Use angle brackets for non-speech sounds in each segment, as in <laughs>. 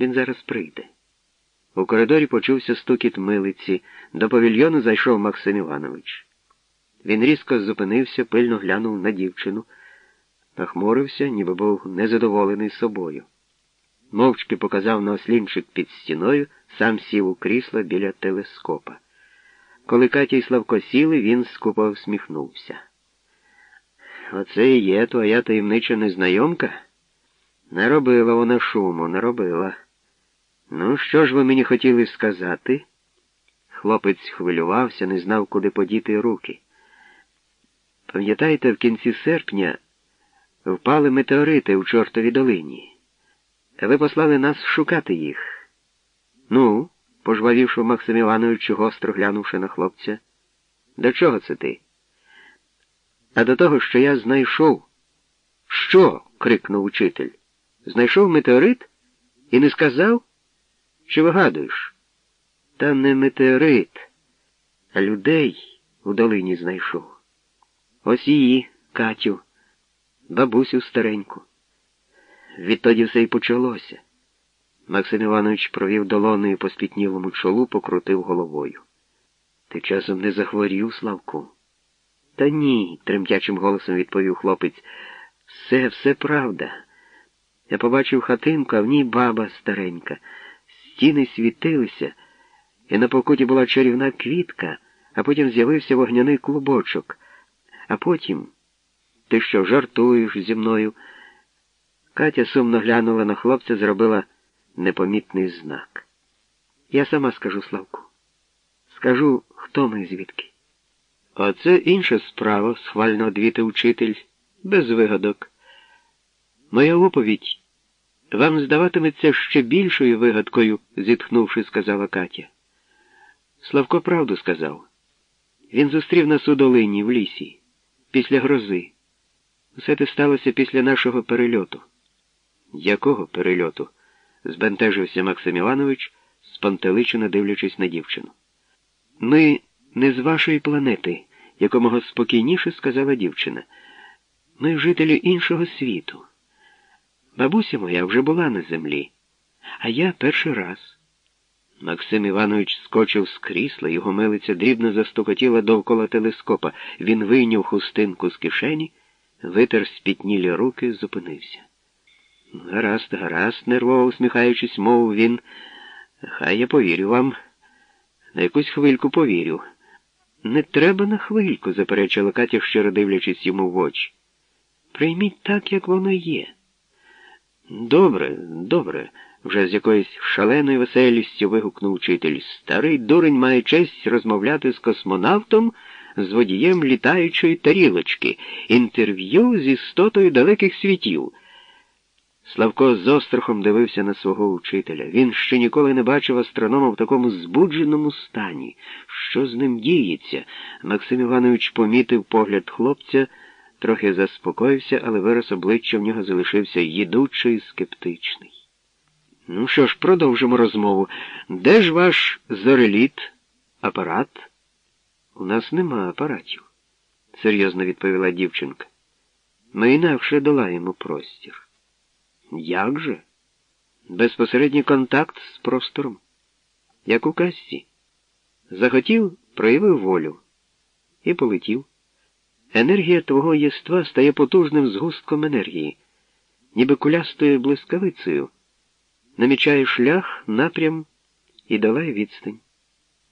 Він зараз прийде. У коридорі почувся стукіт милиці. До павільйону зайшов Максим Іванович. Він різко зупинився, пильно глянув на дівчину, нахмурився, ніби був незадоволений собою. Мовчки показав на ослінчик під стіною, сам сів у крісло біля телескопа. Коли Катя і Славко сіли, він скупо всміхнувся. Оце і є твоя таємнича незнайомка? Не робила вона шуму, не робила. Ну, що ж ви мені хотіли сказати? Хлопець хвилювався, не знав, куди подіти руки. Пам'ятаєте, в кінці серпня впали метеорити в чортовій долині. Ви послали нас шукати їх. Ну, пожвавівши Максим Іванович, гостро глянувши на хлопця. До чого це ти? А до того, що я знайшов. Що? крикнув учитель. Знайшов метеорит і не сказав? Чи вигадуєш? Та не метеорит, а людей у долині знайшов. Ось її, Катю, бабусю стареньку. Відтоді все й почалося. Максим Іванович провів долоною по спітнілому чолу, покрутив головою. Ти часом не захворів, Славку? Та ні, тремтячим голосом відповів хлопець. Все, все правда. Я побачив хатинку, а в ній баба старенька. Стіни світилися, і на покуті була чарівна квітка, а потім з'явився вогняний клубочок. А потім ти що, жартуєш зі мною? Катя сумно глянула на хлопця, зробила непомітний знак. Я сама скажу Славку. Скажу, хто ми звідки. А це інша справа, схвально одвітив учитель, без вигадок. Моя оповідь вам здаватиметься ще більшою вигадкою, зітхнувши, сказала Катя. Славко правду сказав. Він зустрів нас у долині в лісі, після грози. Усе те сталося після нашого перельоту. Якого перельоту? збентежився Максим Іванович, спантеличено дивлячись на дівчину. Ми не з вашої планети, якомога спокійніше сказала дівчина. Ми жителі іншого світу. Бабуся моя вже була на землі, а я перший раз. Максим Іванович скочив з крісла, його милиця дрібно застукотіла довкола телескопа. Він вийняв хустинку з кишені, витер спітнілі руки, зупинився. Гаразд, гаразд, нервово усміхаючись, мовив він. Хай я повірю вам. На якусь хвильку повірю. Не треба на хвильку, заперечила Катя, щиро дивлячись йому в очі. Прийміть так, як воно є. Добре, добре, вже з якоюсь шаленою веселістю вигукнув учитель. Старий дурень має честь розмовляти з космонавтом, з водієм літаючої тарілочки, інтерв'ю з істотою далеких світів. Славко з острахом дивився на свого учителя. Він ще ніколи не бачив астронома в такому збудженому стані. Що з ним діється? Максим Іванович помітив погляд хлопця, трохи заспокоївся, але вираз обличчя в нього залишився їдучий, скептичний. Ну що ж, продовжимо розмову. Де ж ваш зореліт? Апарат? У нас нема апаратів, серйозно відповіла дівчинка. Ми інакше долаємо простір. Як же? Безпосередній контакт з простором. Як у казці. Захотів, проявив волю і полетів. Енергія твого єства стає потужним згустком енергії, ніби кулястою блискавицею, намічає шлях, напрям і долає відстань.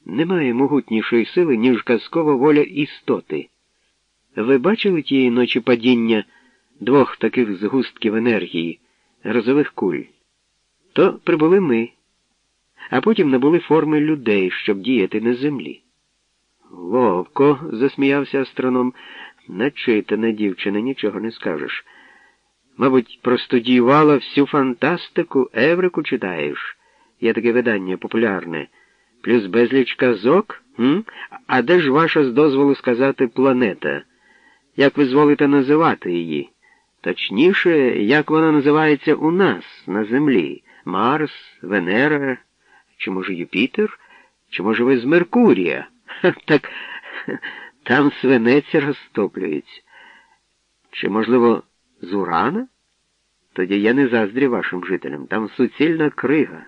Немає могутнішої сили, ніж казкова воля істоти. Ви бачили тієї ночі падіння двох таких згустків енергії? грозових куль. То прибули ми, а потім набули форми людей, щоб діяти на землі. Ловко, засміявся астроном, начитана дівчина, нічого не скажеш. Мабуть, простудіювала всю фантастику, Еврику читаєш. Є таке видання популярне. Плюс безліч казок? М? А де ж ваша, з дозволу сказати, планета? Як ви зволите називати її? Точніше, як вона називається у нас на землі Марс, Венера, чи, може, Юпітер, чи, може, ви з Меркурія? <laughs> так там свинець розтоплюється. Чи, можливо, з Урана? Тоді я не заздрю вашим жителям. Там суцільна крига.